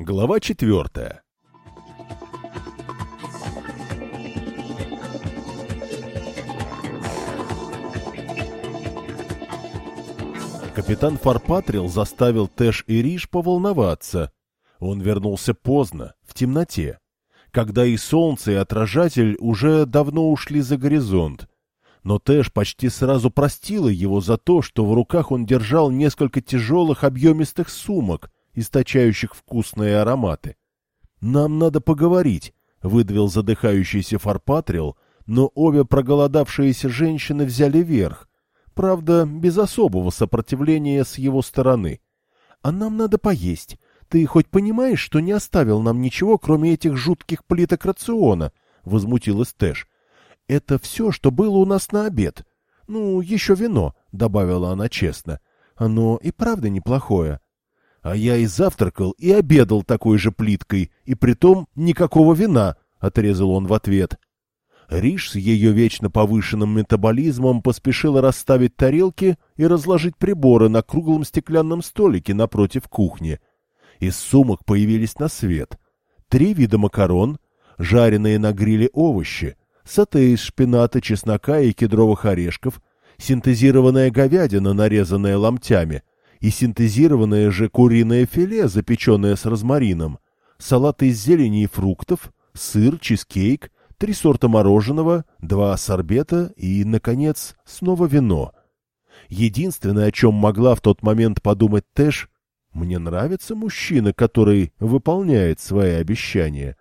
Глава четвертая Капитан Фарпатрил заставил Тэш и Риш поволноваться. Он вернулся поздно, в темноте, когда и солнце, и отражатель уже давно ушли за горизонт. Но Тэш почти сразу простила его за то, что в руках он держал несколько тяжелых объемистых сумок, источающих вкусные ароматы. «Нам надо поговорить», — выдавил задыхающийся Фарпатрил, но обе проголодавшиеся женщины взяли верх, правда, без особого сопротивления с его стороны. «А нам надо поесть. Ты хоть понимаешь, что не оставил нам ничего, кроме этих жутких плиток рациона?» — возмутилась Тэш. «Это все, что было у нас на обед. Ну, еще вино», — добавила она честно. «Оно и правда неплохое». «А я и завтракал, и обедал такой же плиткой, и притом никакого вина», — отрезал он в ответ. Риш с ее вечно повышенным метаболизмом поспешила расставить тарелки и разложить приборы на круглом стеклянном столике напротив кухни. Из сумок появились на свет. Три вида макарон, жареные на гриле овощи, сате из шпината, чеснока и кедровых орешков, синтезированная говядина, нарезанная ломтями, и синтезированное же куриное филе, запеченное с розмарином, салат из зелени и фруктов, сыр, чизкейк — три сорта мороженого, два сорбета и, наконец, снова вино. Единственное, о чем могла в тот момент подумать Тэш, мне нравится мужчина, который выполняет свои обещания.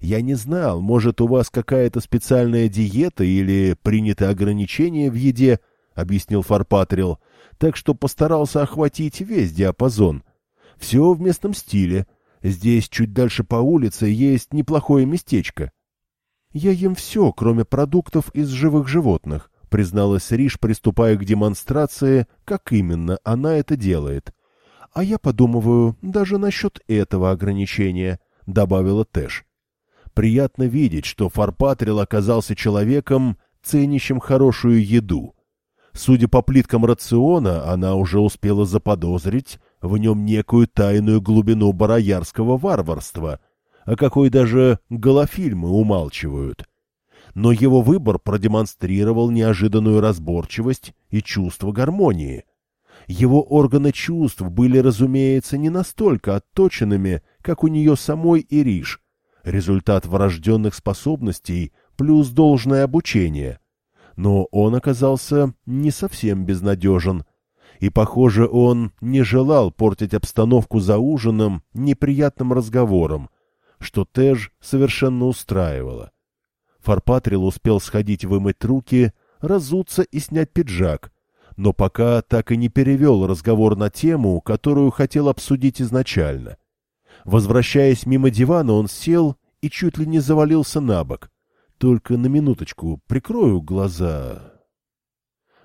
Я не знал, может, у вас какая-то специальная диета или принято ограничение в еде, — объяснил Фарпатрил, так что постарался охватить весь диапазон. Все в местном стиле. Здесь, чуть дальше по улице, есть неплохое местечко. «Я ем все, кроме продуктов из живых животных», — призналась Риш, приступая к демонстрации, как именно она это делает. «А я подумываю даже насчет этого ограничения», — добавила Тэш. «Приятно видеть, что Фарпатрил оказался человеком, ценящим хорошую еду. Судя по плиткам рациона, она уже успела заподозрить в нем некую тайную глубину бароярского варварства — о какой даже голофильмы умалчивают. Но его выбор продемонстрировал неожиданную разборчивость и чувство гармонии. Его органы чувств были, разумеется, не настолько отточенными, как у нее самой Ириш, результат врожденных способностей плюс должное обучение. Но он оказался не совсем безнадежен, и, похоже, он не желал портить обстановку за ужином неприятным разговором, что Теж совершенно устраивало. Фарпатрил успел сходить вымыть руки, разуться и снять пиджак, но пока так и не перевел разговор на тему, которую хотел обсудить изначально. Возвращаясь мимо дивана, он сел и чуть ли не завалился на бок. Только на минуточку прикрою глаза.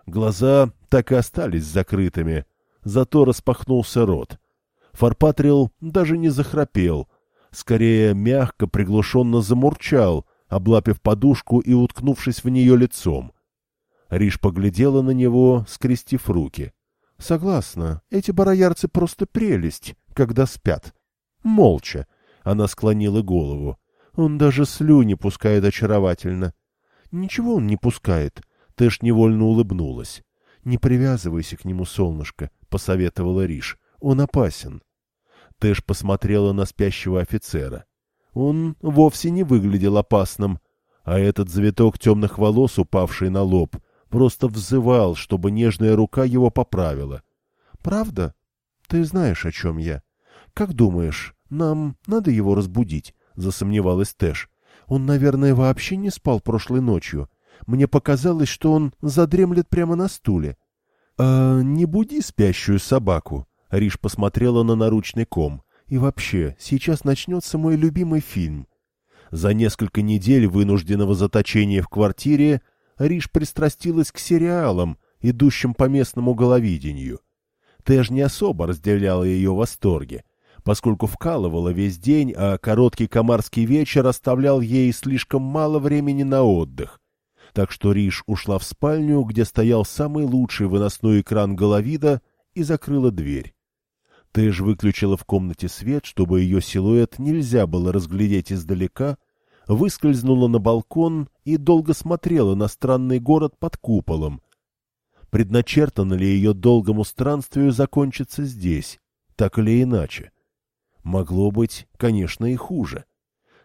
Глаза так и остались закрытыми, зато распахнулся рот. Фарпатрил даже не захрапел — скорее мягко, приглушенно замурчал, облапив подушку и уткнувшись в нее лицом. Риш поглядела на него, скрестив руки. — Согласна, эти бароярцы просто прелесть, когда спят. Молча. Она склонила голову. Он даже слюни пускает очаровательно. — Ничего он не пускает. Тэш невольно улыбнулась. — Не привязывайся к нему, солнышко, — посоветовала Риш. — Он опасен. Тэш посмотрела на спящего офицера. Он вовсе не выглядел опасным, а этот завиток темных волос, упавший на лоб, просто взывал, чтобы нежная рука его поправила. — Правда? Ты знаешь, о чем я. Как думаешь, нам надо его разбудить? — засомневалась Тэш. — Он, наверное, вообще не спал прошлой ночью. Мне показалось, что он задремлет прямо на стуле. — А не буди спящую собаку, Риш посмотрела на наручный ком. «И вообще, сейчас начнется мой любимый фильм». За несколько недель вынужденного заточения в квартире Риш пристрастилась к сериалам, идущим по местному головидению. Тэш не особо разделяла ее восторги, поскольку вкалывала весь день, а короткий комарский вечер оставлял ей слишком мало времени на отдых. Так что Риш ушла в спальню, где стоял самый лучший выносной экран головида, и закрыла дверь. Тэш выключила в комнате свет, чтобы ее силуэт нельзя было разглядеть издалека, выскользнула на балкон и долго смотрела на странный город под куполом. Предначертано ли ее долгому странствию закончиться здесь, так или иначе? Могло быть, конечно, и хуже.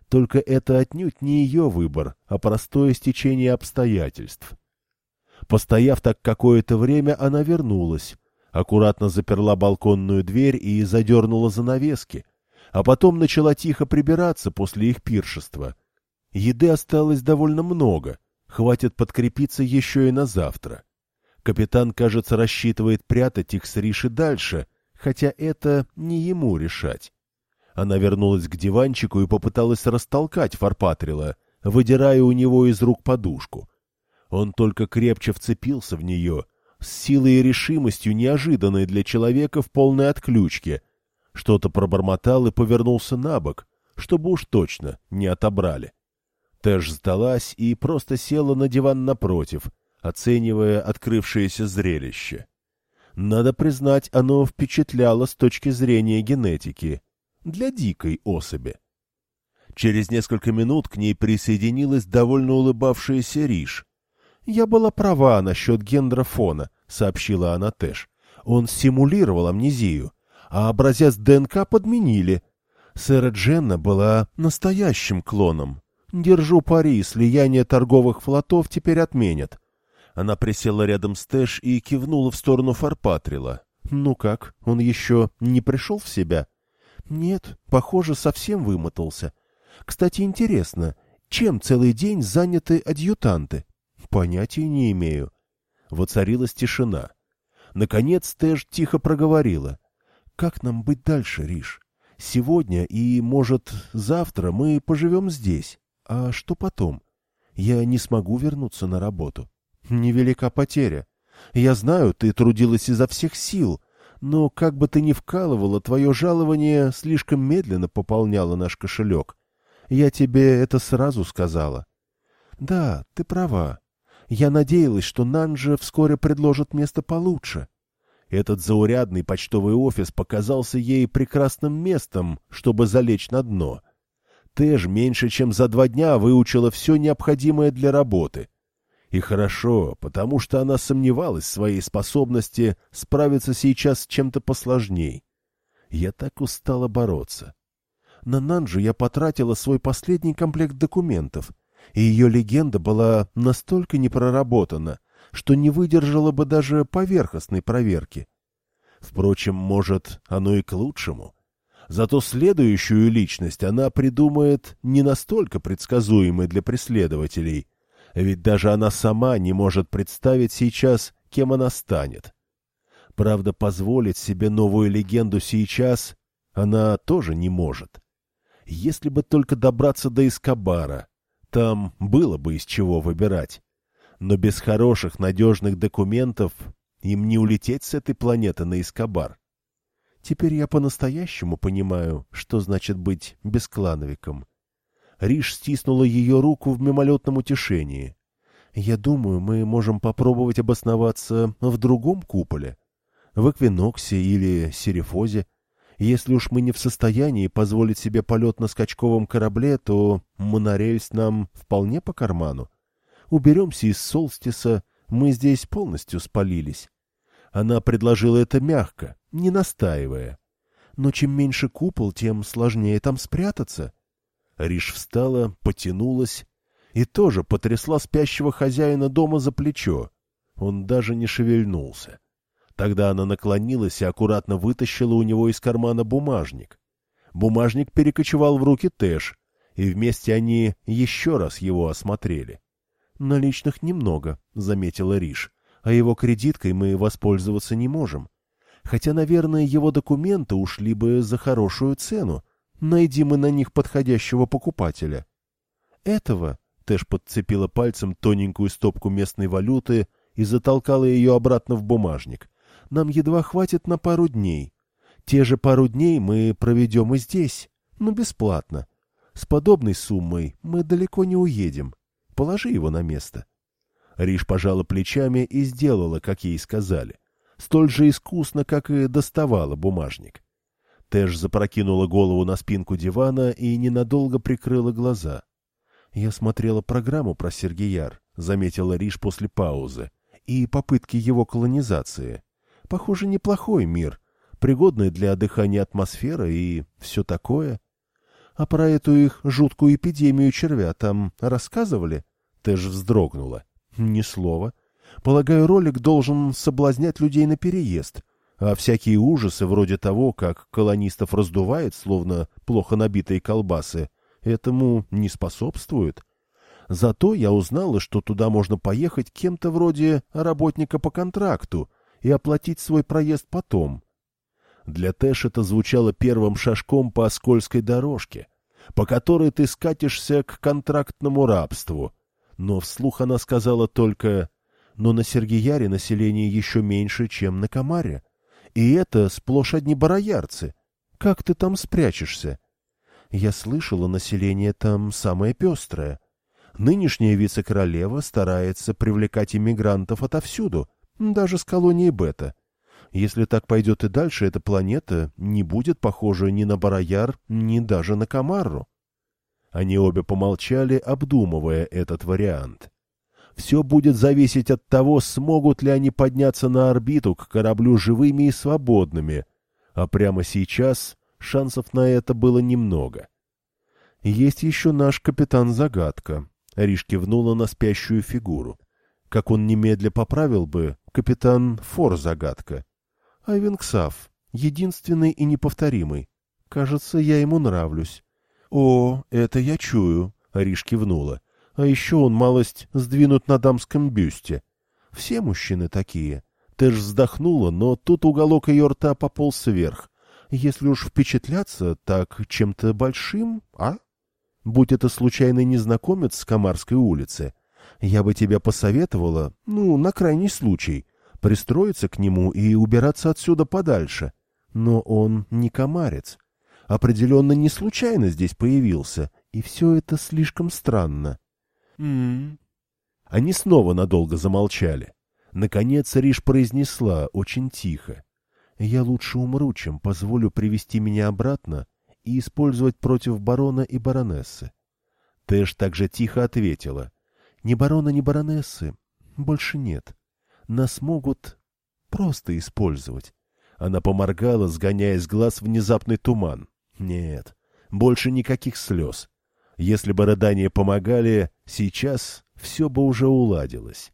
Только это отнюдь не ее выбор, а простое стечение обстоятельств. Постояв так какое-то время, она вернулась, аккуратно заперла балконную дверь и задернула занавески, а потом начала тихо прибираться после их пиршества. Еды осталось довольно много, хватит подкрепиться еще и на завтра. Капитан, кажется, рассчитывает прятать их с Риши дальше, хотя это не ему решать. Она вернулась к диванчику и попыталась растолкать Фарпатрила, выдирая у него из рук подушку. Он только крепче вцепился в нее, с силой и решимостью, неожиданной для человека в полной отключке. Что-то пробормотал и повернулся на бок, чтобы уж точно не отобрали. Тэш сдалась и просто села на диван напротив, оценивая открывшееся зрелище. Надо признать, оно впечатляло с точки зрения генетики. Для дикой особи. Через несколько минут к ней присоединилась довольно улыбавшаяся Риш. «Я была права насчет гендрофона», — сообщила она Тэш. «Он симулировал амнезию, а образец ДНК подменили. Сэра Дженна была настоящим клоном. Держу пари, слияние торговых флотов теперь отменят». Она присела рядом с Тэш и кивнула в сторону Фарпатрила. «Ну как, он еще не пришел в себя?» «Нет, похоже, совсем вымотался. Кстати, интересно, чем целый день заняты адъютанты?» Понятия не имею. Воцарилась тишина. Наконец Тэш тихо проговорила. «Как нам быть дальше, Риш? Сегодня и, может, завтра мы поживем здесь. А что потом? Я не смогу вернуться на работу. Невелика потеря. Я знаю, ты трудилась изо всех сил, но как бы ты ни вкалывала, твое жалование слишком медленно пополняло наш кошелек. Я тебе это сразу сказала. Да, ты права. Я надеялась, что Нанджа вскоре предложит место получше. Этот заурядный почтовый офис показался ей прекрасным местом, чтобы залечь на дно. Тэш меньше чем за два дня выучила все необходимое для работы. И хорошо, потому что она сомневалась в своей способности справиться сейчас с чем-то посложней. Я так устала бороться. На Нанджу я потратила свой последний комплект документов — и ее легенда была настолько непроработана, что не выдержала бы даже поверхностной проверки. Впрочем, может, оно и к лучшему. Зато следующую личность она придумает не настолько предсказуемой для преследователей, ведь даже она сама не может представить сейчас, кем она станет. Правда, позволить себе новую легенду сейчас она тоже не может. Если бы только добраться до Эскобара, там было бы из чего выбирать. Но без хороших, надежных документов им не улететь с этой планеты на Искабар. Теперь я по-настоящему понимаю, что значит быть бесклановиком. Риш стиснула ее руку в мимолетном утешении. Я думаю, мы можем попробовать обосноваться в другом куполе. В Эквиноксе или Серифозе. Если уж мы не в состоянии позволить себе полет на скачковом корабле, то монорельс нам вполне по карману. Уберемся из Солстиса, мы здесь полностью спалились. Она предложила это мягко, не настаивая. Но чем меньше купол, тем сложнее там спрятаться. Риш встала, потянулась и тоже потрясла спящего хозяина дома за плечо. Он даже не шевельнулся. Тогда она наклонилась и аккуратно вытащила у него из кармана бумажник. Бумажник перекочевал в руки Тэш, и вместе они еще раз его осмотрели. «Наличных немного», — заметила Риш, — «а его кредиткой мы воспользоваться не можем. Хотя, наверное, его документы ушли бы за хорошую цену. Найди мы на них подходящего покупателя». «Этого», — Тэш подцепила пальцем тоненькую стопку местной валюты и затолкала ее обратно в бумажник нам едва хватит на пару дней. Те же пару дней мы проведем и здесь, но бесплатно. С подобной суммой мы далеко не уедем. Положи его на место. Риш пожала плечами и сделала, как ей сказали. Столь же искусно, как и доставала бумажник. Тэш запрокинула голову на спинку дивана и ненадолго прикрыла глаза. «Я смотрела программу про Сергеяр», — заметила Риш после паузы, — «и попытки его колонизации. Похоже, неплохой мир, пригодный для дыхания атмосфера и все такое. А про эту их жуткую эпидемию червя там рассказывали?» Тэш вздрогнула. «Ни слова. Полагаю, ролик должен соблазнять людей на переезд» а всякие ужасы, вроде того, как колонистов раздувает, словно плохо набитые колбасы, этому не способствуют. Зато я узнала, что туда можно поехать кем-то вроде работника по контракту и оплатить свой проезд потом. Для Тэш это звучало первым шажком по скользкой дорожке, по которой ты скатишься к контрактному рабству. Но вслух она сказала только «Но на Сергеяре население еще меньше, чем на Камаре». И это сплошь одни бароярцы. Как ты там спрячешься? Я слышала, население там самое пестрое. Нынешняя вице-королева старается привлекать иммигрантов отовсюду, даже с колонии Бета. Если так пойдет и дальше, эта планета не будет похожа ни на Барояр, ни даже на Камарру. Они обе помолчали, обдумывая этот вариант. Все будет зависеть от того, смогут ли они подняться на орбиту к кораблю живыми и свободными, а прямо сейчас шансов на это было немного. Есть еще наш капитан-загадка. Риш кивнула на спящую фигуру. Как он немедля поправил бы, капитан Фор-загадка. Айвенксав, единственный и неповторимый. Кажется, я ему нравлюсь. О, это я чую, Риш кивнула. А еще он малость сдвинут на дамском бюсте. Все мужчины такие. Тэш вздохнула, но тут уголок ее рта пополз вверх. Если уж впечатляться, так чем-то большим, а? Будь это случайный незнакомец с Камарской улицы, я бы тебя посоветовала, ну, на крайний случай, пристроиться к нему и убираться отсюда подальше. Но он не комарец. Определенно не случайно здесь появился, и все это слишком странно. М-м. Они снова надолго замолчали. Наконец Риш произнесла очень тихо. «Я лучше умру, чем позволю привести меня обратно и использовать против барона и баронессы». Тэш также тихо ответила. «Ни барона, ни баронессы больше нет. Нас могут просто использовать». Она поморгала, сгоняя с глаз внезапный туман. «Нет, больше никаких слез. Если бы рыдания помогали, сейчас все бы уже уладилось.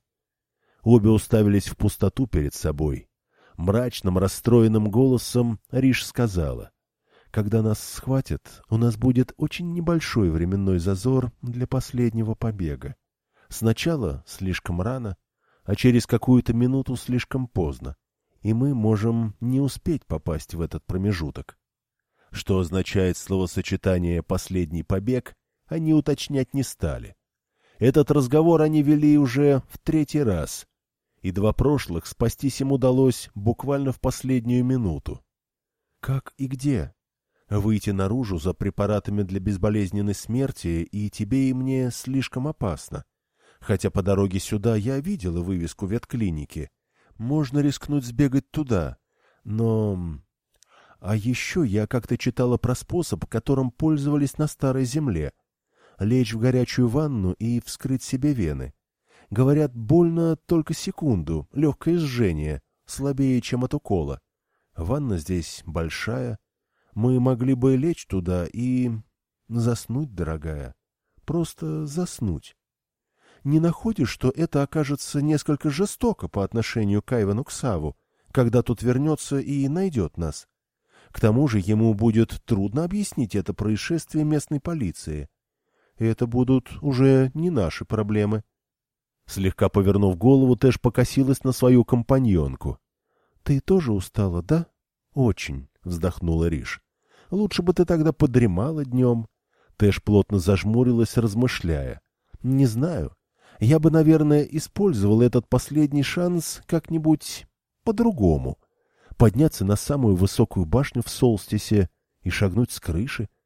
Обе уставились в пустоту перед собой. Мрачным, расстроенным голосом Риш сказала. «Когда нас схватят, у нас будет очень небольшой временной зазор для последнего побега. Сначала слишком рано, а через какую-то минуту слишком поздно, и мы можем не успеть попасть в этот промежуток. Что означает словосочетание «последний побег», они уточнять не стали. Этот разговор они вели уже в третий раз, и два прошлых спастись им удалось буквально в последнюю минуту. Как и где? Выйти наружу за препаратами для безболезненной смерти и тебе и мне слишком опасно. Хотя по дороге сюда я видела вывеску ветклиники. Можно рискнуть сбегать туда. Но... А еще я как-то читала про способ, которым пользовались на Старой Земле — лечь в горячую ванну и вскрыть себе вены. Говорят, больно только секунду, легкое жжение, слабее, чем от укола. Ванна здесь большая. Мы могли бы лечь туда и... заснуть, дорогая. Просто заснуть. Не находишь, что это окажется несколько жестоко по отношению к Айвану Ксаву, когда тот вернется и найдет нас? К тому же ему будет трудно объяснить это происшествие местной полиции это будут уже не наши проблемы. Слегка повернув голову, Тэш покосилась на свою компаньонку. — Ты тоже устала, да? — Очень, — вздохнула Риш. — Лучше бы ты тогда подремала днем. Тэш плотно зажмурилась, размышляя. — Не знаю. Я бы, наверное, использовал этот последний шанс как-нибудь по-другому. Подняться на самую высокую башню в Солстисе и шагнуть с крыши —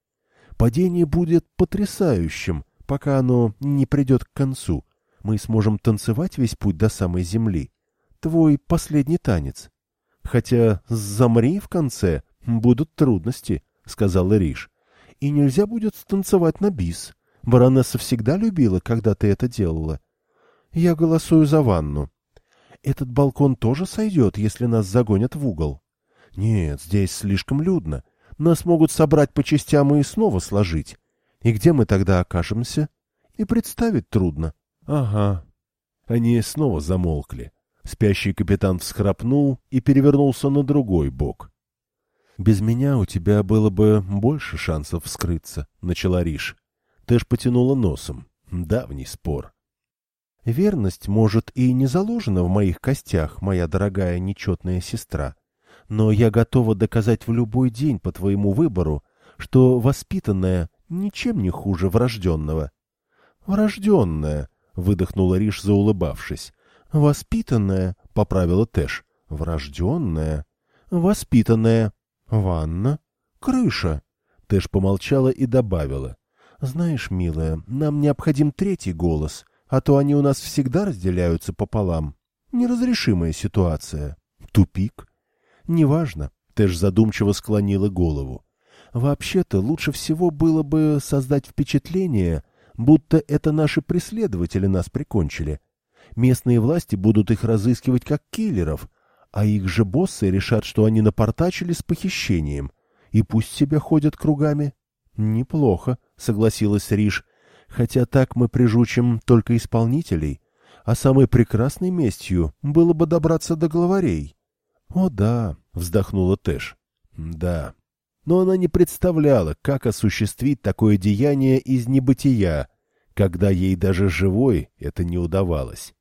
Падение будет потрясающим, пока оно не придет к концу. Мы сможем танцевать весь путь до самой земли. Твой последний танец. Хотя «замри» в конце «Будут трудности», — сказала Риш. «И нельзя будет станцевать на бис. Баронесса всегда любила, когда ты это делала. Я голосую за ванну. Этот балкон тоже сойдет, если нас загонят в угол. Нет, здесь слишком людно. Нас могут собрать по частям и снова сложить. И где мы тогда окажемся? И представить трудно. Ага. Они снова замолкли. Спящий капитан всхрапнул и перевернулся на другой бок. «Без меня у тебя было бы больше шансов вскрыться», — начала Риш. Тэш потянула носом. Давний спор. «Верность, может, и не заложена в моих костях, моя дорогая нечетная сестра, но я готова доказать в любой день по твоему выбору, что воспитанная ничем не хуже врожденного». «Врожденная», — выдохнула Риш, заулыбавшись. «Воспитанная», — поправила Тэш. «Врожденная». «Воспитанная». «Ванна». «Крыша». Тэш помолчала и добавила. «Знаешь, милая, нам необходим третий голос, а то они у нас всегда разделяются пополам. Неразрешимая ситуация. Тупик». «Неважно», — Тэш задумчиво склонила голову. «Вообще-то лучше всего было бы создать впечатление, будто это наши преследователи нас прикончили. Местные власти будут их разыскивать как киллеров, а их же боссы решат, что они напортачили с похищением, и пусть себя ходят кругами. Неплохо, согласилась Риш, хотя так мы прижучим только исполнителей, а самой прекрасной местью было бы добраться до главарей. О да, вздохнула Тэш. Да. Но она не представляла, как осуществить такое деяние из небытия, когда ей даже живой это не удавалось.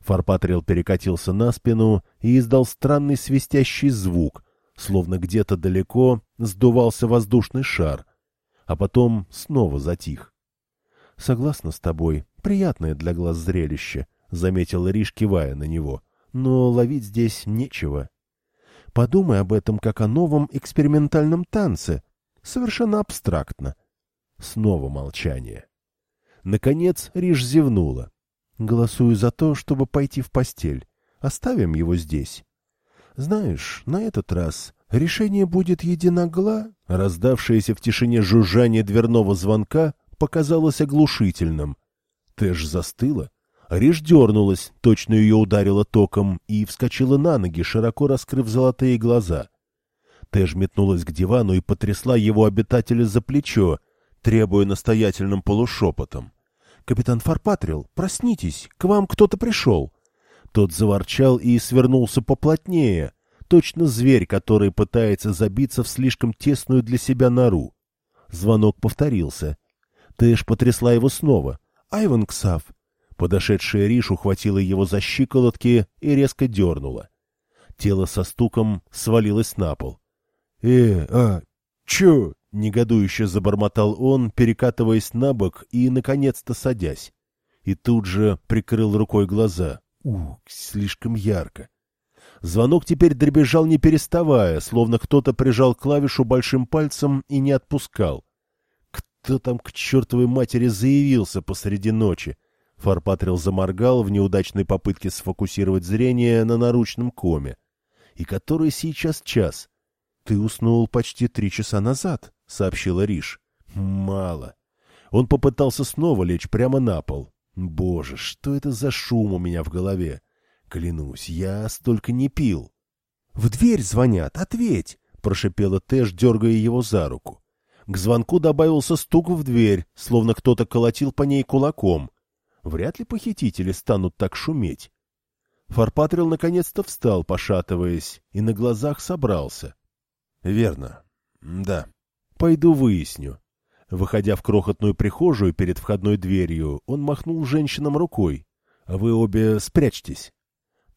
Фарпатрил перекатился на спину и издал странный свистящий звук, словно где-то далеко сдувался воздушный шар, а потом снова затих. — Согласна с тобой, приятное для глаз зрелище, — заметила Риш, кивая на него, — но ловить здесь нечего. Подумай об этом как о новом экспериментальном танце, совершенно абстрактно. Снова молчание. Наконец Риш зевнула. Голосую за то, чтобы пойти в постель. Оставим его здесь. Знаешь, на этот раз решение будет единогла. Раздавшееся в тишине жужжание дверного звонка показалось оглушительным. Тэш застыла. Риш дернулась, точно ее ударило током, и вскочила на ноги, широко раскрыв золотые глаза. Тэш метнулась к дивану и потрясла его обитателя за плечо, требуя настоятельным полушепотом. «Капитан Фарпатрил, проснитесь, к вам кто-то пришел!» Тот заворчал и свернулся поплотнее, точно зверь, который пытается забиться в слишком тесную для себя нору. Звонок повторился. Тэш потрясла его снова. «Айван Ксав!» Подошедшая Риш ухватила его за щиколотки и резко дернула. Тело со стуком свалилось на пол. «Э, а, чё?» Негодующе забормотал он, перекатываясь на бок и, наконец-то, садясь. И тут же прикрыл рукой глаза. Ух, слишком ярко. Звонок теперь дребезжал не переставая, словно кто-то прижал клавишу большим пальцем и не отпускал. Кто там к чертовой матери заявился посреди ночи? Фарпатрил заморгал в неудачной попытке сфокусировать зрение на наручном коме. И который сейчас час? Ты уснул почти три часа назад. — сообщила Риш. «Мало». Он попытался снова лечь прямо на пол. «Боже, что это за шум у меня в голове? Клянусь, я столько не пил». «В дверь звонят, ответь!» — прошипела Тэш, дергая его за руку. К звонку добавился стук в дверь, словно кто-то колотил по ней кулаком. Вряд ли похитители станут так шуметь. Фарпатрил наконец-то встал, пошатываясь, и на глазах собрался. — Верно. Да. Пойду выясню. Выходя в крохотную прихожую перед входной дверью, он махнул женщинам рукой. «Вы обе спрячьтесь».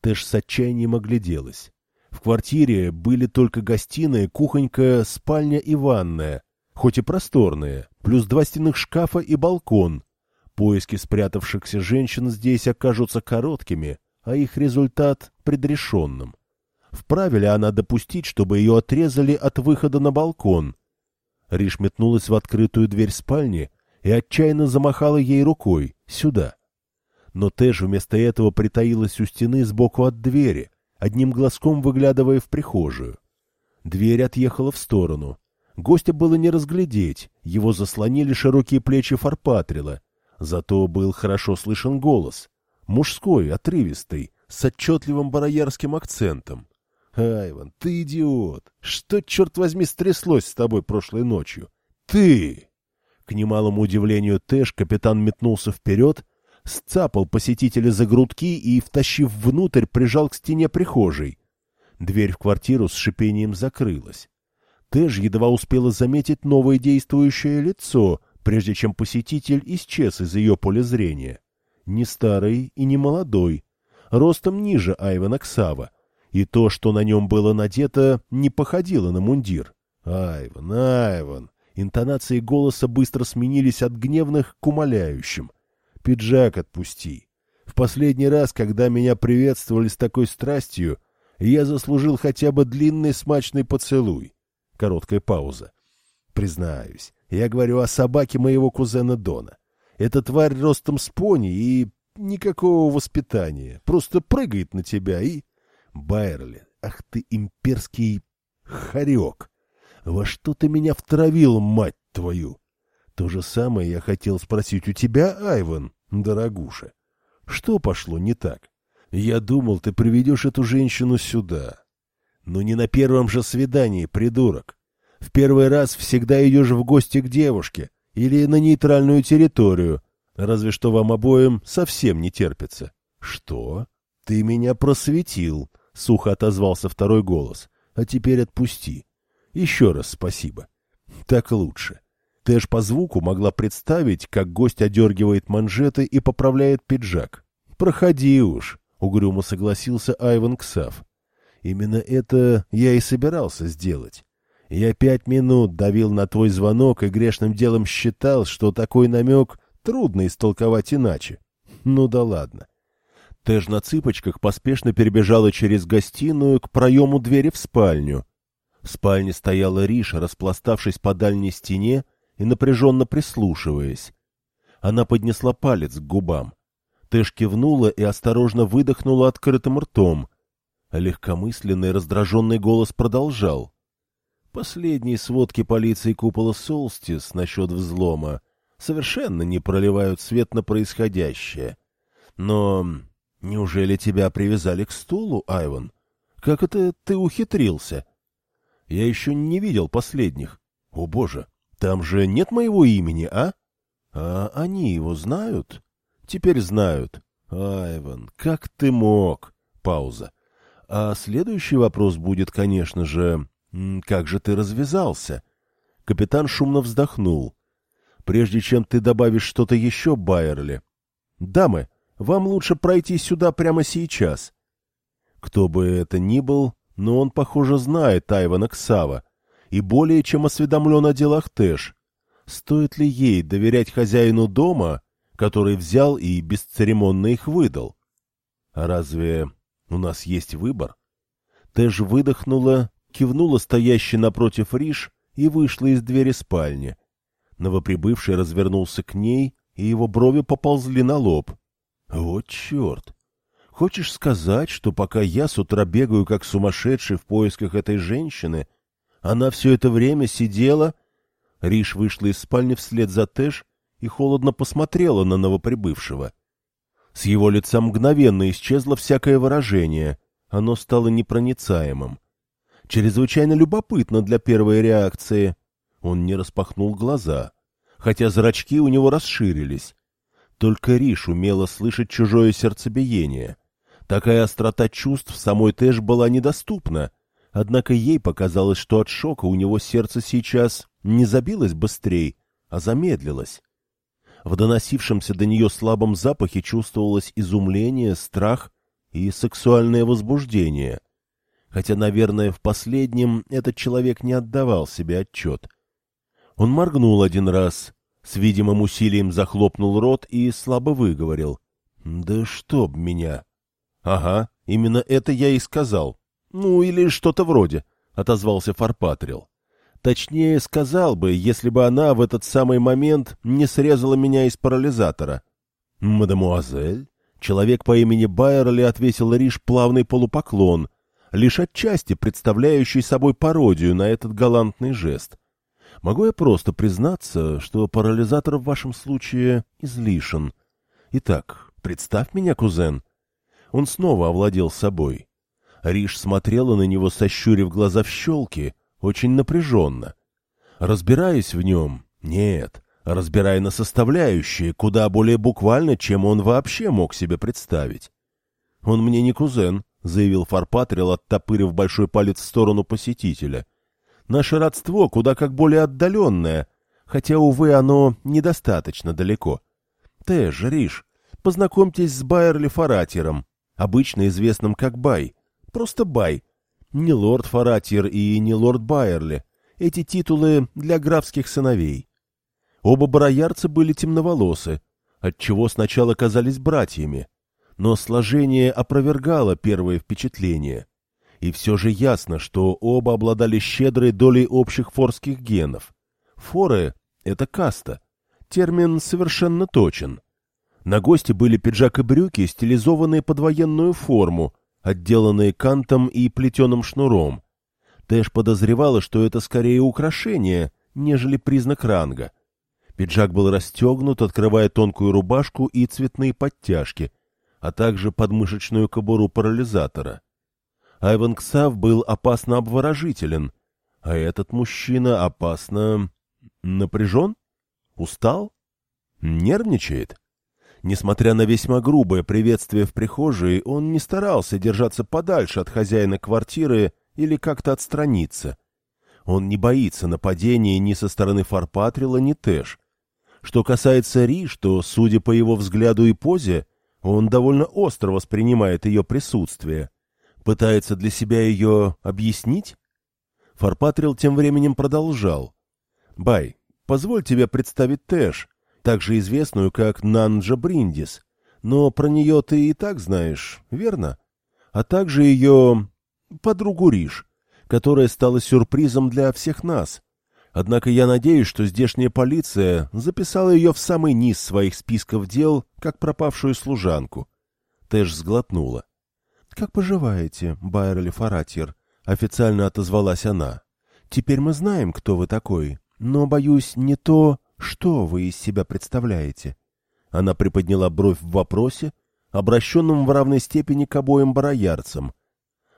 Тэш с отчаянием огляделась. В квартире были только гостиная, кухонька, спальня и ванная, хоть и просторные, плюс два стенных шкафа и балкон. Поиски спрятавшихся женщин здесь окажутся короткими, а их результат предрешенным. Вправе ли она допустить, чтобы ее отрезали от выхода на балкон? Риш метнулась в открытую дверь спальни и отчаянно замахала ей рукой «сюда». Но Тэш вместо этого притаилась у стены сбоку от двери, одним глазком выглядывая в прихожую. Дверь отъехала в сторону. Гостя было не разглядеть, его заслонили широкие плечи Фарпатрила. Зато был хорошо слышен голос. Мужской, отрывистый, с отчетливым бароярским акцентом. «Айван, ты идиот! Что, черт возьми, стряслось с тобой прошлой ночью? Ты!» К немалому удивлению Тэш капитан метнулся вперед, сцапал посетителя за грудки и, втащив внутрь, прижал к стене прихожей. Дверь в квартиру с шипением закрылась. Тэш едва успела заметить новое действующее лицо, прежде чем посетитель исчез из ее поля зрения. Не старый и не молодой, ростом ниже Айвана Ксава, и то, что на нем было надето, не походило на мундир. «Айван, Айван!» Интонации голоса быстро сменились от гневных к умоляющим. «Пиджак отпусти. В последний раз, когда меня приветствовали с такой страстью, я заслужил хотя бы длинный смачный поцелуй». Короткая пауза. «Признаюсь, я говорю о собаке моего кузена Дона. Эта тварь ростом с пони и никакого воспитания. Просто прыгает на тебя и... Байерли, ах ты имперский хорек! Во что ты меня втравил, мать твою? То же самое я хотел спросить у тебя, Айван, дорогуша. Что пошло не так? Я думал, ты приведешь эту женщину сюда. Но не на первом же свидании, придурок. В первый раз всегда идешь в гости к девушке или на нейтральную территорию, разве что вам обоим совсем не терпится. Что? Ты меня просветил, — сухо отозвался второй голос. «А теперь отпусти. Еще раз спасибо. Так лучше». Тэш по звуку могла представить, как гость одергивает манжеты и поправляет пиджак. «Проходи уж», — угрюмо согласился Айван Ксав. «Именно это я и собирался сделать. Я пять минут давил на твой звонок и грешным делом считал, что такой намек трудно истолковать иначе. Ну да ладно. Тэш на цыпочках поспешно перебежала через гостиную к проему двери в спальню. В спальне стояла Риша, распластавшись по дальней стене и напряженно прислушиваясь. Она поднесла палец к губам. Тэш кивнула и осторожно выдохнула открытым ртом. Легкомысленный раздраженный голос продолжал. Последние сводки полиции купола Солстис насчет взлома совершенно не проливают свет на происходящее. Но Неужели тебя привязали к стулу, Айван? Как это ты ухитрился? Я еще не видел последних. О, боже, там же нет моего имени, а? А они его знают? Теперь знают. Айван, как ты мог? Пауза. А следующий вопрос будет, конечно же, как же ты развязался? Капитан шумно вздохнул. Прежде чем ты добавишь что-то еще, Байерли. Дамы, вам лучше пройти сюда прямо сейчас. Кто бы это ни был, но он, похоже, знает Айвана Ксава и более чем осведомлен о делах Тэш. Стоит ли ей доверять хозяину дома, который взял и бесцеремонно их выдал? А разве у нас есть выбор? Тэш выдохнула, кивнула стоящий напротив Риш и вышла из двери спальни. Новоприбывший развернулся к ней, и его брови поползли на лоб. Вот черт! Хочешь сказать, что пока я с утра бегаю как сумасшедший в поисках этой женщины, она все это время сидела... Риш вышла из спальни вслед за Тэш и холодно посмотрела на новоприбывшего. С его лица мгновенно исчезло всякое выражение, оно стало непроницаемым. Чрезвычайно любопытно для первой реакции. Он не распахнул глаза, хотя зрачки у него расширились. Только Риш умела слышать чужое сердцебиение. Такая острота чувств самой Тэш была недоступна, однако ей показалось, что от шока у него сердце сейчас не забилось быстрее, а замедлилось. В доносившемся до нее слабом запахе чувствовалось изумление, страх и сексуальное возбуждение. Хотя, наверное, в последнем этот человек не отдавал себе отчет. Он моргнул один раз, с видимым усилием захлопнул рот и слабо выговорил. — Да чтоб меня! — Ага, именно это я и сказал. — Ну, или что-то вроде, — отозвался Фарпатрил. Точнее, сказал бы, если бы она в этот самый момент не срезала меня из парализатора. — Мадемуазель? Человек по имени Байерли отвесил Риш плавный полупоклон, лишь отчасти представляющий собой пародию на этот галантный жест. Могу я просто признаться, что парализатор в вашем случае излишен. Итак, представь меня, кузен. Он снова овладел собой. Риш смотрела на него, сощурив глаза в щелки, очень напряженно. Разбираясь в нем, нет, разбирая на составляющие, куда более буквально, чем он вообще мог себе представить. «Он мне не кузен», — заявил Фарпатрил, оттопырив большой палец в сторону посетителя. «Наше родство куда как более отдаленное, хотя, увы, оно недостаточно далеко. Тэш, Риш, познакомьтесь с Байерли Фаратиром, обычно известным как Бай. Просто Бай. Не лорд Фаратир и не лорд Байерли. Эти титулы для графских сыновей. Оба бароярца были темноволосы, отчего сначала казались братьями, но сложение опровергало первое впечатление. И все же ясно, что оба обладали щедрой долей общих форских генов. Форы — это каста. Термин совершенно точен. На гости были пиджак и брюки, стилизованные под военную форму, отделанные кантом и плетеным шнуром. Тэш подозревала, что это скорее украшение, нежели признак ранга — Пиджак был расстегнут, открывая тонкую рубашку и цветные подтяжки, а также подмышечную кобуру парализатора. Айван Ксав был опасно обворожителен, а этот мужчина опасно... напряжен? Устал? Нервничает? Несмотря на весьма грубое приветствие в прихожей, он не старался держаться подальше от хозяина квартиры или как-то отстраниться. Он не боится нападения ни со стороны Фарпатрила, ни Тэш, что касается Риш, то, судя по его взгляду и позе, он довольно остро воспринимает ее присутствие. Пытается для себя ее объяснить? Фарпатрил тем временем продолжал. «Бай, позволь тебе представить Тэш, также известную как Нанджа Бриндис, но про нее ты и так знаешь, верно? А также ее подругу Риш, которая стала сюрпризом для всех нас. Однако я надеюсь, что здешняя полиция записала ее в самый низ своих списков дел, как пропавшую служанку. Тэш сглотнула. — Как поживаете, Байерли Фаратьер? — официально отозвалась она. — Теперь мы знаем, кто вы такой, но, боюсь, не то, что вы из себя представляете. Она приподняла бровь в вопросе, обращенном в равной степени к обоим бароярцам.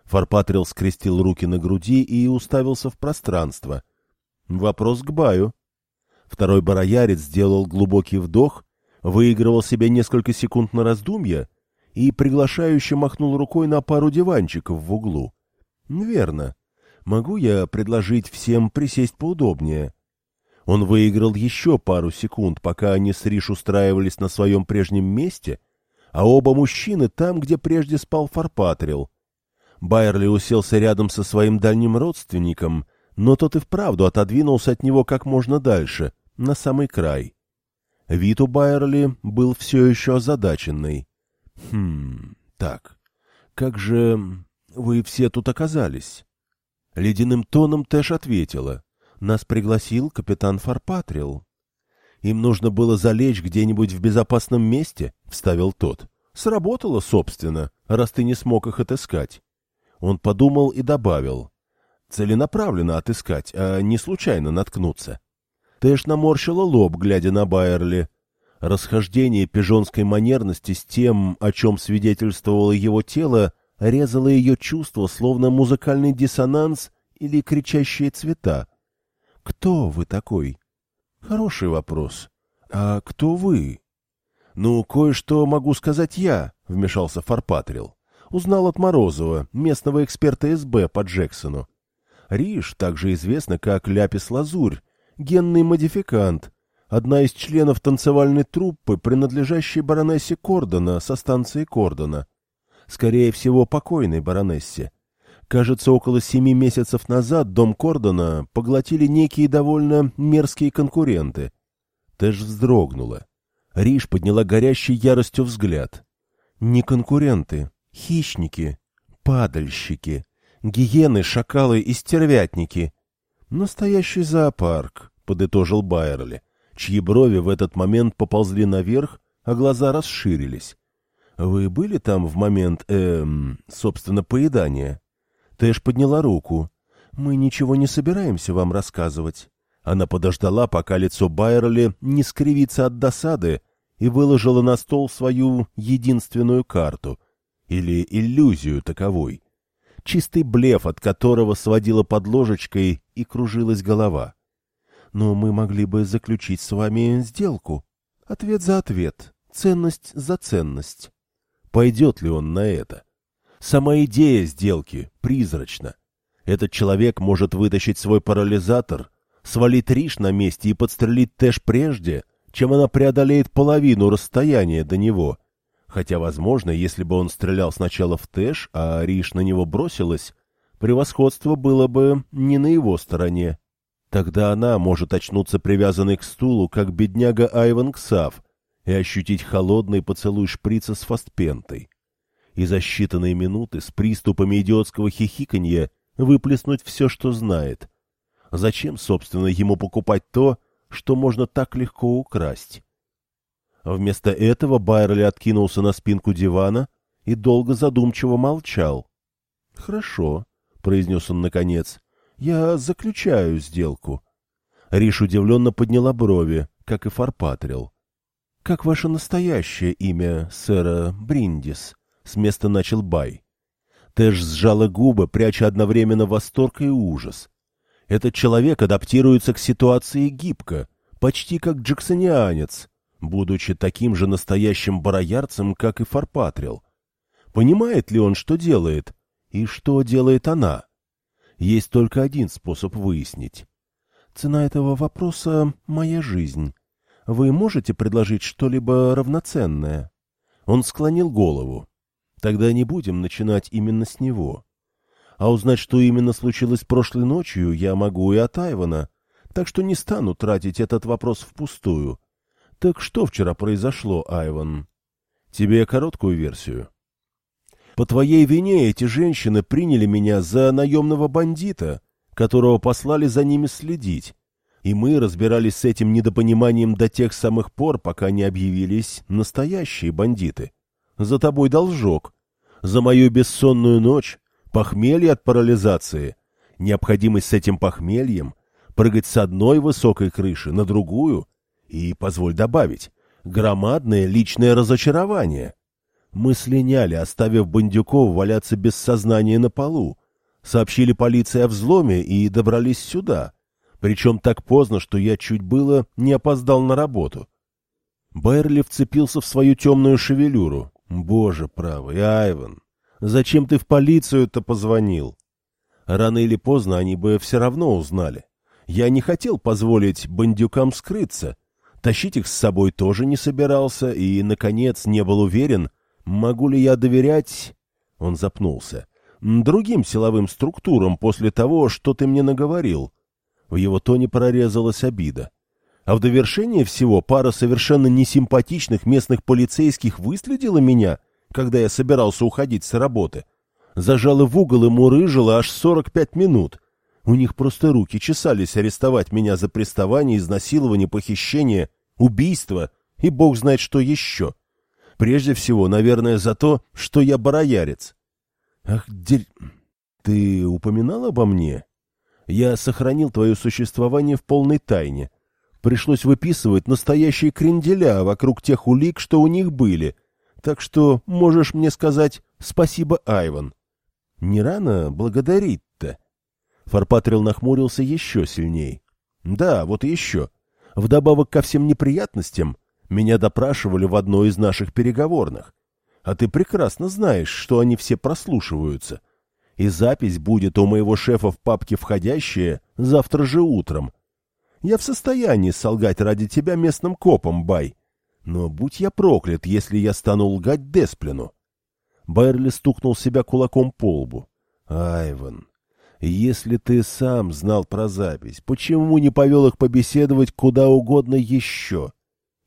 Фарпатрил скрестил руки на груди и уставился в пространство — Вопрос к Баю. Второй бароярец сделал глубокий вдох, выигрывал себе несколько секунд на раздумья и приглашающе махнул рукой на пару диванчиков в углу. «Верно. Могу я предложить всем присесть поудобнее?» Он выиграл еще пару секунд, пока они с Риш устраивались на своем прежнем месте, а оба мужчины там, где прежде спал Фарпатрил. Байерли уселся рядом со своим дальним родственником — но тот и вправду отодвинулся от него как можно дальше, на самый край. Вид у Байерли был все еще озадаченный. «Хм, так, как же вы все тут оказались?» Ледяным тоном Тэш ответила. «Нас пригласил капитан Фарпатрил». «Им нужно было залечь где-нибудь в безопасном месте», — вставил тот. «Сработало, собственно, раз ты не смог их отыскать». Он подумал и добавил целенаправленно отыскать, а не случайно наткнуться. Тэш наморщила лоб, глядя на Байерли. Расхождение пижонской манерности с тем, о чем свидетельствовало его тело, резало ее чувство, словно музыкальный диссонанс или кричащие цвета. «Кто вы такой?» «Хороший вопрос. А кто вы?» «Ну, кое-что могу сказать я», — вмешался Фарпатрил. Узнал от Морозова, местного эксперта СБ по Джексону. Риш также известна как ляпис-лазурь, генный модификант, одна из членов танцевальной труппы, принадлежащей баронессе Кордона со станции Кордона. Скорее всего, покойной баронессе. Кажется, около семи месяцев назад дом Кордона поглотили некие довольно мерзкие конкуренты. Тэш вздрогнула. Риш подняла горящей яростью взгляд. Не конкуренты, хищники, падальщики. Гиены, шакалы и стервятники. Настоящий зоопарк, — подытожил Байерли, чьи брови в этот момент поползли наверх, а глаза расширились. Вы были там в момент, эм, собственно, поедания? Тэш подняла руку. «Мы ничего не собираемся вам рассказывать». Она подождала, пока лицо Байерли не скривится от досады, и выложила на стол свою единственную карту, или иллюзию таковой. Чистый блеф, от которого сводила под ложечкой и кружилась голова. «Но мы могли бы заключить с вами сделку. Ответ за ответ, ценность за ценность». Пойдет ли он на это? Сама идея сделки призрачна. Этот человек может вытащить свой парализатор, свалить Риш на месте и подстрелить Тэш прежде, чем она преодолеет половину расстояния до него. Хотя, возможно, если бы он стрелял сначала в Тэш, а Риш на него бросилась, превосходство было бы не на его стороне. Тогда она может очнуться привязанной к стулу, как бедняга Айван Ксав, и ощутить холодный поцелуй шприца с фастпентой. И за считанные минуты с приступами идиотского хихиканья выплеснуть все, что знает. Зачем, собственно, ему покупать то, что можно так легко украсть? Вместо этого Байерли откинулся на спинку дивана и долго задумчиво молчал. — Хорошо, — произнес он наконец, — я заключаю сделку. Риш удивленно подняла брови, как и Фарпатрил. — Как ваше настоящее имя, сэра Бриндис? — с места начал Бай. Тэш сжала губы, пряча одновременно восторг и ужас. Этот человек адаптируется к ситуации гибко, почти как джексонианец, будучи таким же настоящим бароярцем, как и Фарпатрил. Понимает ли он, что делает, и что делает она? Есть только один способ выяснить. Цена этого вопроса — моя жизнь. Вы можете предложить что-либо равноценное?» Он склонил голову. «Тогда не будем начинать именно с него. А узнать, что именно случилось прошлой ночью, я могу и от Айвана, так что не стану тратить этот вопрос впустую. Так что вчера произошло, Айван? Тебе короткую версию?» По твоей вине эти женщины приняли меня за наемного бандита, которого послали за ними следить и мы разбирались с этим недопониманием до тех самых пор, пока не объявились настоящие бандиты. За тобой должок. За мою бессонную ночь, похмелье от парализации, необходимость с этим похмельем, прыгать с одной высокой крыши на другую и, позволь добавить, громадное личное разочарование. Мы слиняли, оставив бандюков валяться без сознания на полу, сообщили полиции о взломе и добрались сюда — причем так поздно, что я чуть было не опоздал на работу. Байерли вцепился в свою темную шевелюру. «Боже правый, Айван, зачем ты в полицию-то позвонил?» Рано или поздно они бы все равно узнали. Я не хотел позволить бандюкам скрыться. Тащить их с собой тоже не собирался и, наконец, не был уверен, могу ли я доверять... Он запнулся. «Другим силовым структурам после того, что ты мне наговорил. В его тоне прорезалась обида. А в довершение всего пара совершенно несимпатичных местных полицейских выследила меня, когда я собирался уходить с работы. Зажала в угол и мурыжила аж сорок пять минут. У них просто руки чесались арестовать меня за приставание, изнасилование, похищение, убийство и бог знает что еще. Прежде всего, наверное, за то, что я бароярец. Ах, дель... Ты упоминал обо мне? Я сохранил твое существование в полной тайне. Пришлось выписывать настоящие кренделя вокруг тех улик, что у них были. Так что можешь мне сказать спасибо, Айван. Не рано благодарить-то. Фарпатрил нахмурился еще сильней. Да, вот еще. Вдобавок ко всем неприятностям, меня допрашивали в одной из наших переговорных. А ты прекрасно знаешь, что они все прослушиваются. — и запись будет у моего шефа в папке «Входящие» завтра же утром. Я в состоянии солгать ради тебя местным копом, Бай. Но будь я проклят, если я стану лгать Десплину. Байерли стукнул себя кулаком по лбу. Айван, если ты сам знал про запись, почему не повел их побеседовать куда угодно еще?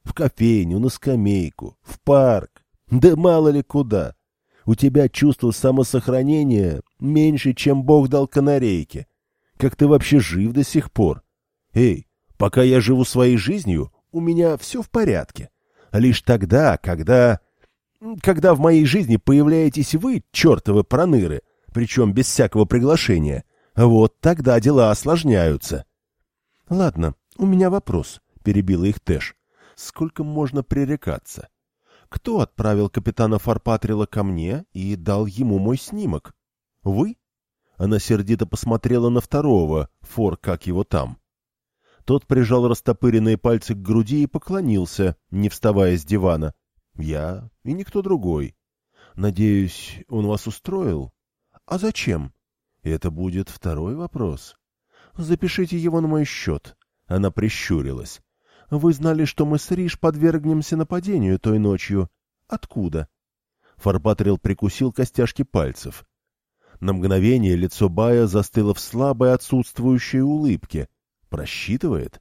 В кофейню, на скамейку, в парк, да мало ли куда. У тебя чувство самосохранения меньше, чем Бог дал канарейке. Как ты вообще жив до сих пор? Эй, пока я живу своей жизнью, у меня все в порядке. Лишь тогда, когда... Когда в моей жизни появляетесь вы, чертовы проныры, причем без всякого приглашения. Вот тогда дела осложняются. — Ладно, у меня вопрос, — перебила их Тэш. — Сколько можно пререкаться? Кто отправил капитана Фарпатрила ко мне и дал ему мой снимок? Вы? Она сердито посмотрела на второго, Фор, как его там. Тот прижал растопыренные пальцы к груди и поклонился, не вставая с дивана. Я и никто другой. Надеюсь, он вас устроил? А зачем? Это будет второй вопрос. Запишите его на мой счет. Она прищурилась. Вы знали, что мы с Риш подвергнемся нападению той ночью. Откуда? Фарбатрил прикусил костяшки пальцев. На мгновение лицо Бая застыло в слабой отсутствующей улыбке. Просчитывает?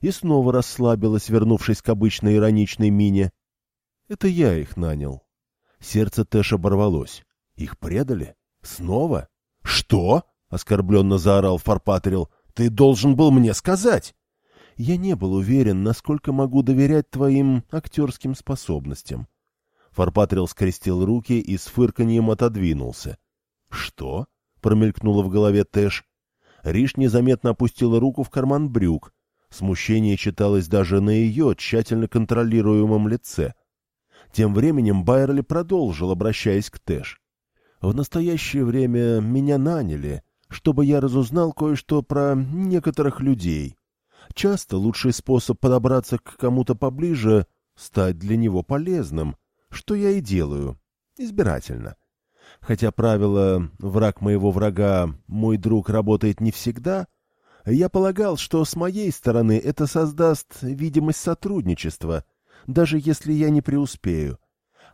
И снова расслабилась, вернувшись к обычной ироничной мине. Это я их нанял. Сердце Тэш оборвалось. Их предали? Снова? Что? Оскорбленно заорал Фарпатрил. Ты должен был мне сказать. Я не был уверен, насколько могу доверять твоим актерским способностям. Фарпатрил скрестил руки и с фырканьем отодвинулся. «Что?» — промелькнуло в голове Тэш. Риш незаметно опустила руку в карман брюк. Смущение читалось даже на ее тщательно контролируемом лице. Тем временем Байерли продолжил, обращаясь к Тэш. «В настоящее время меня наняли, чтобы я разузнал кое-что про некоторых людей. Часто лучший способ подобраться к кому-то поближе — стать для него полезным, что я и делаю, избирательно. Хотя правило «враг моего врага, мой друг» работает не всегда, я полагал, что с моей стороны это создаст видимость сотрудничества, даже если я не преуспею.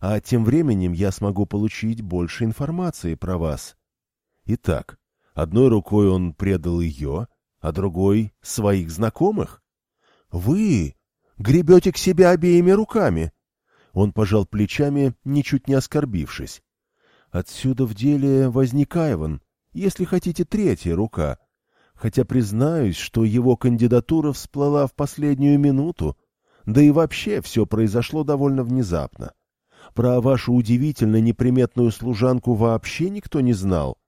А тем временем я смогу получить больше информации про вас. Итак, одной рукой он предал ее, а другой — своих знакомых. Вы гребете к себе обеими руками. Он пожал плечами, ничуть не оскорбившись. Отсюда в деле возник Айван, если хотите, третья рука. Хотя признаюсь, что его кандидатура всплыла в последнюю минуту, да и вообще все произошло довольно внезапно. Про вашу удивительно неприметную служанку вообще никто не знал.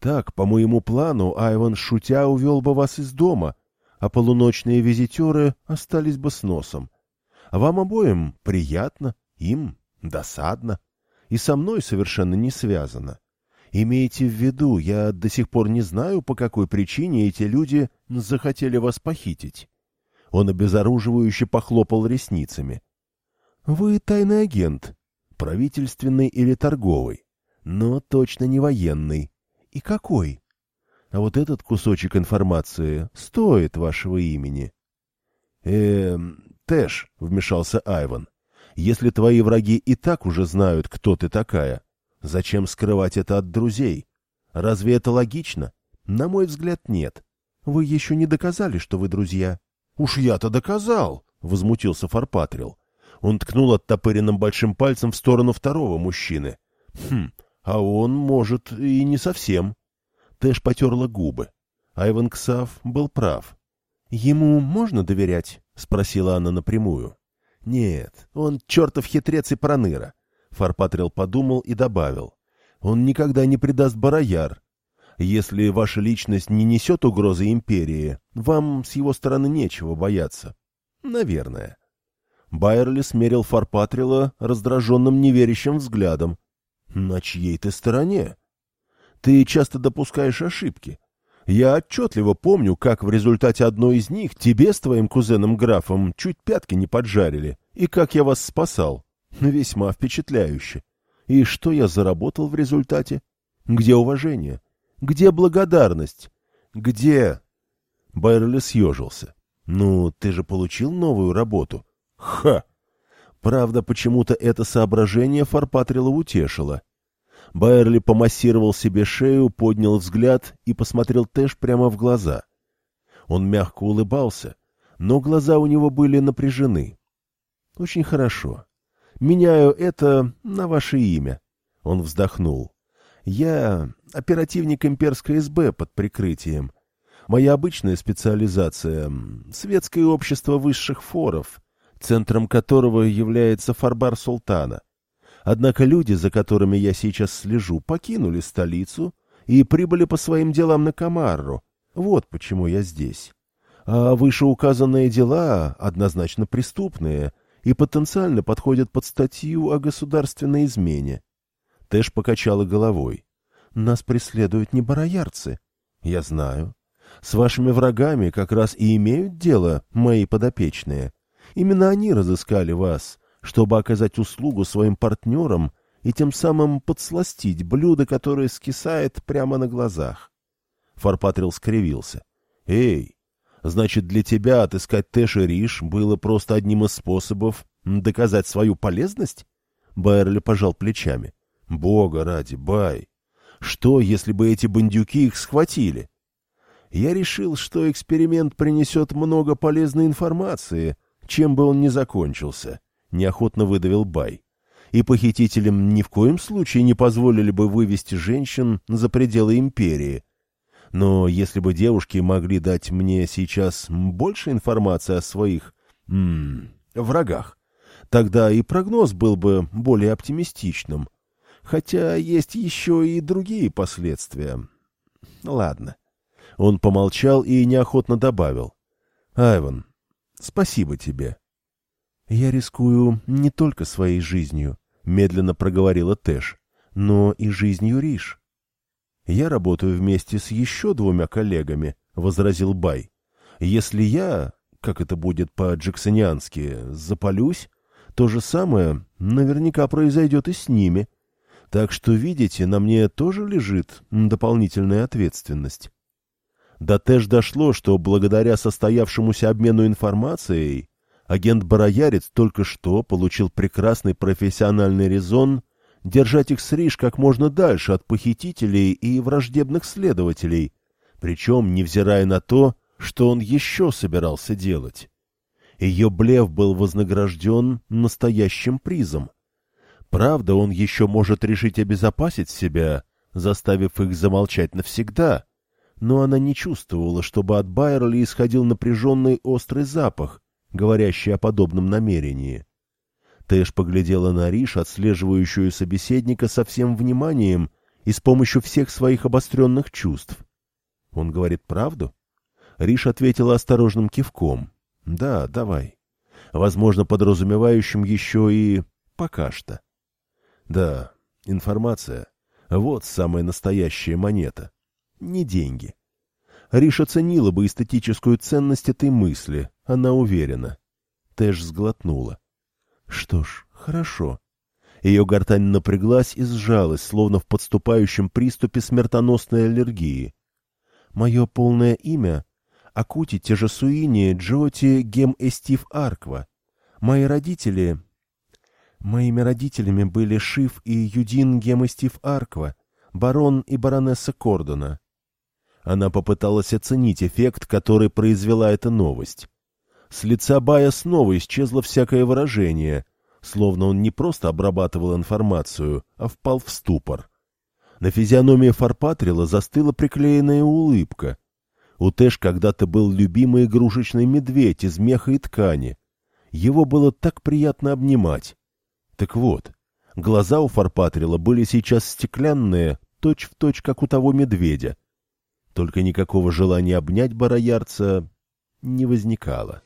Так, по моему плану, Айван, шутя, увел бы вас из дома, а полуночные визитеры остались бы с носом. А вам обоим приятно, им досадно и со мной совершенно не связано. Имейте в виду, я до сих пор не знаю, по какой причине эти люди захотели вас похитить. Он обезоруживающе похлопал ресницами. Вы тайный агент, правительственный или торговый, но точно не военный. И какой? А вот этот кусочек информации стоит вашего имени. Э, Тэш, вмешался Айван. Если твои враги и так уже знают, кто ты такая, зачем скрывать это от друзей? Разве это логично? На мой взгляд, нет. Вы еще не доказали, что вы друзья. Уж я-то доказал, возмутился Фарпатрил. Он ткнул оттопыренным большим пальцем в сторону второго мужчины. Хм, а он, может, и не совсем. Тэш потерла губы. Айван Ксав был прав. — Ему можно доверять? — спросила она напрямую. Нет, он чертов хитрец и проныра. Фарпатрил подумал и добавил. Он никогда не предаст Барояр. Если ваша личность не несет угрозы империи, вам с его стороны нечего бояться. Наверное. Байерли смерил Фарпатрила раздраженным неверящим взглядом. На чьей ты стороне? Ты часто допускаешь ошибки. Я отчетливо помню, как в результате одной из них тебе с твоим кузеном-графом чуть пятки не поджарили, и как я вас спасал. Весьма впечатляюще. И что я заработал в результате? Где уважение? Где благодарность? Где... Байерли съежился. «Ну, ты же получил новую работу?» «Ха!» Правда, почему-то это соображение Фарпатрила утешило. Байерли помассировал себе шею, поднял взгляд и посмотрел Тэш прямо в глаза. Он мягко улыбался, но глаза у него были напряжены. — Очень хорошо. Меняю это на ваше имя. Он вздохнул. — Я оперативник имперской СБ под прикрытием. Моя обычная специализация — светское общество высших форов, центром которого является Фарбар Султана. Однако люди, за которыми я сейчас слежу, покинули столицу и прибыли по своим делам на Камарру. Вот почему я здесь. А вышеуказанные дела однозначно преступные и потенциально подходят под статью о государственной измене. Тэш покачала головой. Нас преследуют не бароярцы. Я знаю. С вашими врагами как раз и имеют дело мои подопечные. Именно они разыскали вас, чтобы оказать услугу своим партнерам и тем самым подсластить блюдо, которое скисает прямо на глазах. Фарпатрил скривился. «Эй, значит, для тебя отыскать Тэш и Риш было просто одним из способов доказать свою полезность?» Байерли пожал плечами. «Бога ради, Бай! Что, если бы эти бандюки их схватили?» Я решил, что эксперимент принесет много полезной информации, чем бы он ни закончился, — неохотно выдавил Бай. И похитителям ни в коем случае не позволили бы вывести женщин за пределы империи. Но если бы девушки могли дать мне сейчас больше информации о своих м -м, врагах, тогда и прогноз был бы более оптимистичным. Хотя есть еще и другие последствия. Ладно. Он помолчал и неохотно добавил. «Айван, спасибо тебе». «Я рискую не только своей жизнью», — медленно проговорила Тэш, — «но и жизнью Риш». «Я работаю вместе с еще двумя коллегами», — возразил Бай. «Если я, как это будет по-джексониански, запалюсь, то же самое наверняка произойдет и с ними. Так что, видите, на мне тоже лежит дополнительная ответственность». До Тэш дошло, что благодаря состоявшемуся обмену информацией агент Бароярец только что получил прекрасный профессиональный резон держать их с Риш как можно дальше от похитителей и враждебных следователей, причем невзирая на то, что он еще собирался делать. Ее блеф был вознагражден настоящим призом. Правда, он еще может решить обезопасить себя, заставив их замолчать навсегда — но она не чувствовала, чтобы от Байерли исходил напряженный острый запах, говорящий о подобном намерении. Тэш поглядела на Риш, отслеживающую собеседника со всем вниманием и с помощью всех своих обостренных чувств. Он говорит правду? Риш ответила осторожным кивком. «Да, давай». Возможно, подразумевающим еще и «пока что». «Да, информация. Вот самая настоящая монета не деньги. Риша ценила бы эстетическую ценность этой мысли, она уверена. Тэш сглотнула. Что ж, хорошо. Ее гортань напряглась и сжалась, словно в подступающем приступе смертоносной аллергии. Мое полное имя — Акути Тежасуини Джоти Гем Эстив Арква. Мои родители... Моими родителями были Шиф и Юдин Гем Эстив Арква, барон и баронесса Кордона. Она попыталась оценить эффект, который произвела эта новость. С лица Бая снова исчезло всякое выражение, словно он не просто обрабатывал информацию, а впал в ступор. На физиономии Фарпатрила застыла приклеенная улыбка. У Тэш когда-то был любимый игрушечный медведь из меха и ткани. Его было так приятно обнимать. Так вот, глаза у Фарпатрила были сейчас стеклянные, точь-в-точь, точь, как у того медведя, только никакого желания обнять бароярца не возникало.